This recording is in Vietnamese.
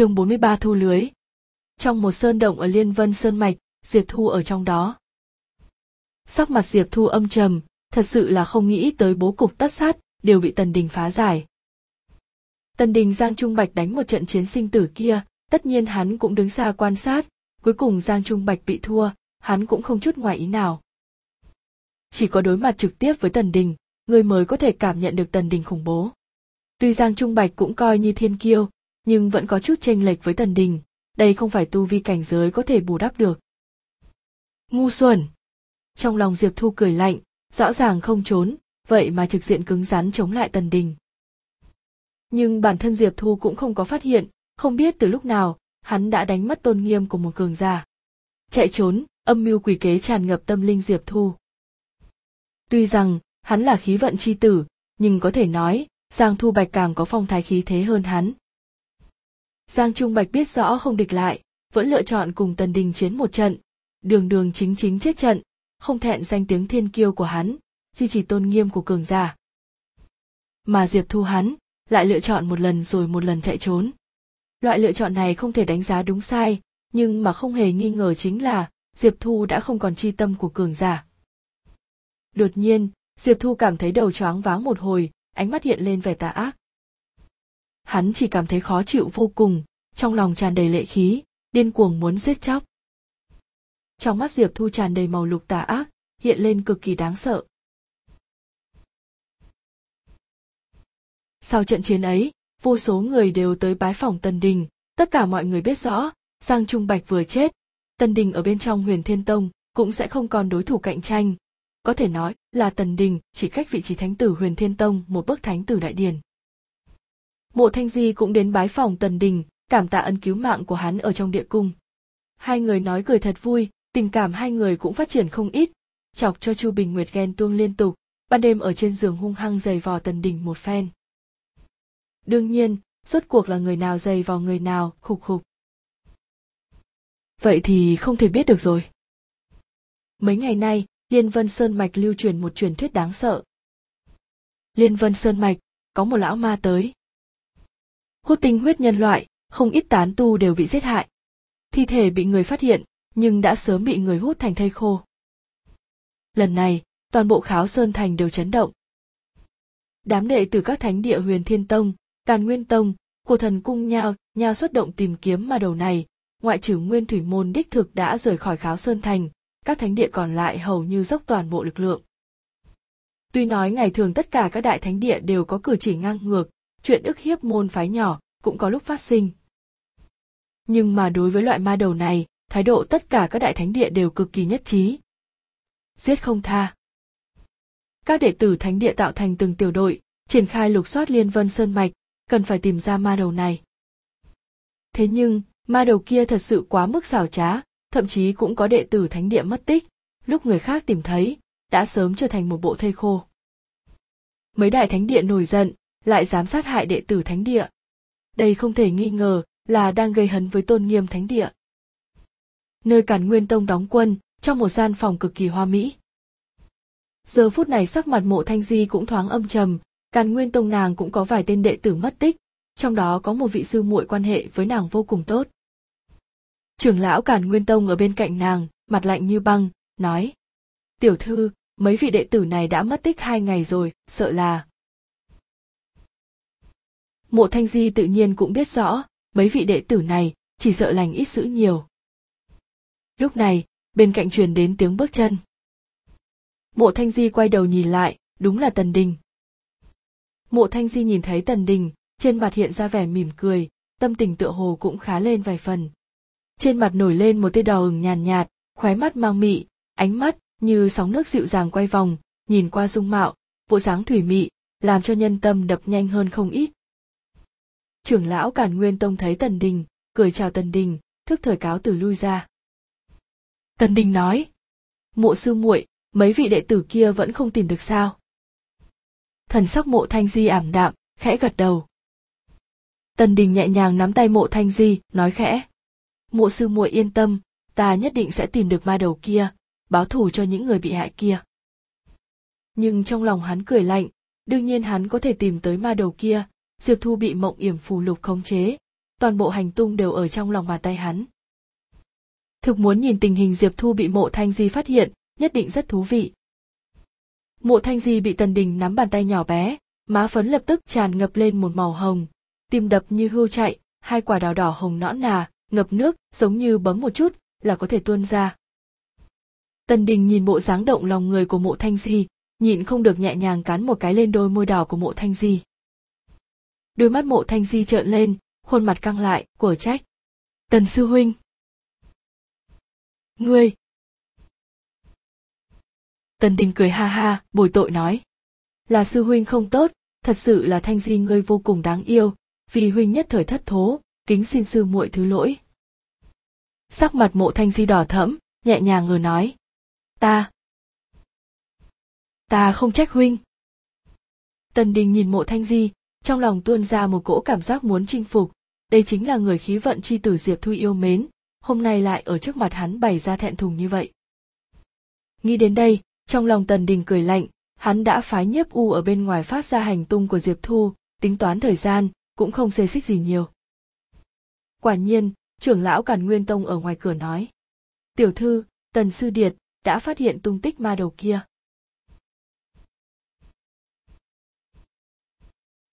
chương 43 thu lưới. Trong một sơn động ở Liên Vân Sơn Mạch, Diệp Thu ở trong đó. Sắc mặt Diệp Thu âm trầm, thật sự là không nghĩ tới bố cục tất sát, đều bị Tần Đình phá giải. Tần Đình Giang Trung Bạch đánh một trận chiến sinh tử kia, tất nhiên hắn cũng đứng xa quan sát, cuối cùng Giang Trung Bạch bị thua, hắn cũng không chút ngoài ý nào. Chỉ có đối mặt trực tiếp với Tần Đình, người mới có thể cảm nhận được Tần Đình khủng bố. Tuy Giang Trung Bạch cũng coi như thiên kiêu, nhưng vẫn có chút chênh lệch với Tần Đình, đây không phải tu vi cảnh giới có thể bù đắp được. Ngu xuẩn! Trong lòng Diệp Thu cười lạnh, rõ ràng không trốn, vậy mà trực diện cứng rắn chống lại Tần Đình. Nhưng bản thân Diệp Thu cũng không có phát hiện, không biết từ lúc nào, hắn đã đánh mất tôn nghiêm của một cường giả. Chạy trốn, âm mưu quỷ kế tràn ngập tâm linh Diệp Thu. Tuy rằng, hắn là khí vận chi tử, nhưng có thể nói, Giang Thu Bạch càng có phong thái khí thế hơn hắn. Giang Trung Bạch biết rõ không địch lại, vẫn lựa chọn cùng Tần Đình chiến một trận, đường đường chính chính chết trận, không thẹn danh tiếng thiên kiêu của hắn, duy trì tôn nghiêm của cường giả. Mà Diệp Thu hắn, lại lựa chọn một lần rồi một lần chạy trốn. Loại lựa chọn này không thể đánh giá đúng sai, nhưng mà không hề nghi ngờ chính là Diệp Thu đã không còn chi tâm của cường giả. Đột nhiên, Diệp Thu cảm thấy đầu choáng váng một hồi, ánh mắt hiện lên vẻ tà ác. Hắn chỉ cảm thấy khó chịu vô cùng, trong lòng tràn đầy lệ khí, điên cuồng muốn giết chóc. Trong mắt Diệp Thu tràn đầy màu lục tà ác, hiện lên cực kỳ đáng sợ. Sau trận chiến ấy, vô số người đều tới bái phòng Tần Đình, tất cả mọi người biết rõ, Giang Trung Bạch vừa chết, Tần Đình ở bên trong huyền thiên tông cũng sẽ không còn đối thủ cạnh tranh. Có thể nói là Tần Đình chỉ cách vị trí thánh tử huyền thiên tông một bước thánh tử đại điển. Mộ Thanh Di cũng đến bái phòng Tần Đình, cảm tạ ân cứu mạng của hắn ở trong địa cung. Hai người nói cười thật vui, tình cảm hai người cũng phát triển không ít, chọc cho Chu Bình Nguyệt ghen tuông liên tục, ban đêm ở trên giường hung hăng giày vò Tần Đình một phen. Đương nhiên, rốt cuộc là người nào giày vò người nào, khục khục. Vậy thì không thể biết được rồi. Mấy ngày nay, Liên Vân Sơn Mạch lưu truyền một truyền thuyết đáng sợ. Liên Vân Sơn Mạch, có một lão ma tới. Hút tinh huyết nhân loại, không ít tán tu đều bị giết hại. Thi thể bị người phát hiện, nhưng đã sớm bị người hút thành thây khô. Lần này, toàn bộ kháo sơn thành đều chấn động. Đám đệ từ các thánh địa huyền thiên tông, càn nguyên tông, của thần cung nhao, nhao xuất động tìm kiếm ma đầu này, ngoại trừ nguyên thủy môn đích thực đã rời khỏi kháo sơn thành, các thánh địa còn lại hầu như dốc toàn bộ lực lượng. Tuy nói ngày thường tất cả các đại thánh địa đều có cử chỉ ngang ngược, chuyện ức hiếp môn phái nhỏ cũng có lúc phát sinh. Nhưng mà đối với loại ma đầu này, thái độ tất cả các đại thánh địa đều cực kỳ nhất trí. Giết không tha. Các đệ tử thánh địa tạo thành từng tiểu đội, triển khai lục soát liên vân sơn mạch, cần phải tìm ra ma đầu này. Thế nhưng, ma đầu kia thật sự quá mức xảo trá, thậm chí cũng có đệ tử thánh địa mất tích, lúc người khác tìm thấy, đã sớm trở thành một bộ thây khô. Mấy đại thánh địa nổi giận, lại dám sát hại đệ tử thánh địa. Đây không thể nghi ngờ là đang gây hấn với tôn nghiêm thánh địa. Nơi Càn Nguyên Tông đóng quân, trong một gian phòng cực kỳ hoa mỹ. Giờ phút này sắc mặt mộ thanh di cũng thoáng âm trầm, Càn Nguyên Tông nàng cũng có vài tên đệ tử mất tích, trong đó có một vị sư muội quan hệ với nàng vô cùng tốt. Trưởng lão Càn Nguyên Tông ở bên cạnh nàng, mặt lạnh như băng, nói. Tiểu thư, mấy vị đệ tử này đã mất tích hai ngày rồi, sợ là... Mộ Thanh Di tự nhiên cũng biết rõ, mấy vị đệ tử này, chỉ sợ lành ít dữ nhiều. Lúc này, bên cạnh truyền đến tiếng bước chân. Mộ Thanh Di quay đầu nhìn lại, đúng là Tần Đình. Mộ Thanh Di nhìn thấy Tần Đình, trên mặt hiện ra vẻ mỉm cười, tâm tình tựa hồ cũng khá lên vài phần. Trên mặt nổi lên một tia đỏ ửng nhàn nhạt, khóe mắt mang mị, ánh mắt như sóng nước dịu dàng quay vòng, nhìn qua dung mạo, bộ dáng thủy mị, làm cho nhân tâm đập nhanh hơn không ít. Trưởng lão Càn Nguyên Tông thấy Tần Đình, cười chào Tần Đình, thức thời cáo từ lui ra. Tần Đình nói, mộ sư muội, mấy vị đệ tử kia vẫn không tìm được sao? Thần sắc mộ thanh di ảm đạm, khẽ gật đầu. Tần Đình nhẹ nhàng nắm tay mộ thanh di, nói khẽ. Mộ sư muội yên tâm, ta nhất định sẽ tìm được ma đầu kia, báo thù cho những người bị hại kia. Nhưng trong lòng hắn cười lạnh, đương nhiên hắn có thể tìm tới ma đầu kia, Diệp Thu bị mộng yểm phù lục khống chế, toàn bộ hành tung đều ở trong lòng bàn tay hắn. Thực muốn nhìn tình hình diệp thu bị mộ thanh di phát hiện nhất định rất thú vị. Mộ thanh di bị tần đình nắm bàn tay nhỏ bé má phấn lập tức tràn ngập lên một màu hồng. Tim đập như hưu chạy hai quả đào đỏ hồng nõn nà ngập nước giống như bấm một chút là có thể tuôn ra. Tần đình nhìn bộ dáng động lòng người của mộ thanh di nhịn không được nhẹ nhàng cắn một cái lên đôi môi đỏ của mộ thanh di đôi mắt mộ thanh di trợn lên, khuôn mặt căng lại, của trách. Tần sư huynh. Ngươi. Tần đình cười ha ha, bồi tội nói. Là sư huynh không tốt, thật sự là thanh di ngươi vô cùng đáng yêu, vì huynh nhất thời thất thố, kính xin sư muội thứ lỗi. Sắc mặt mộ thanh di đỏ thẫm, nhẹ nhàng ngờ nói. Ta ta không trách huynh. Tần đình nhìn mộ thanh di trong lòng tuôn ra một cỗ cảm giác muốn chinh phục. Đây chính là người khí vận chi tử diệp thu yêu mến. Hôm nay lại ở trước mặt hắn bày ra thẹn thùng như vậy. Nghĩ đến đây, trong lòng tần đình cười lạnh, hắn đã phái nhiếp u ở bên ngoài phát ra hành tung của diệp thu, tính toán thời gian, cũng không xê xích gì nhiều. Quả nhiên, trưởng lão càn nguyên tông ở ngoài cửa nói, tiểu thư, tần sư điệt đã phát hiện tung tích ma đầu kia.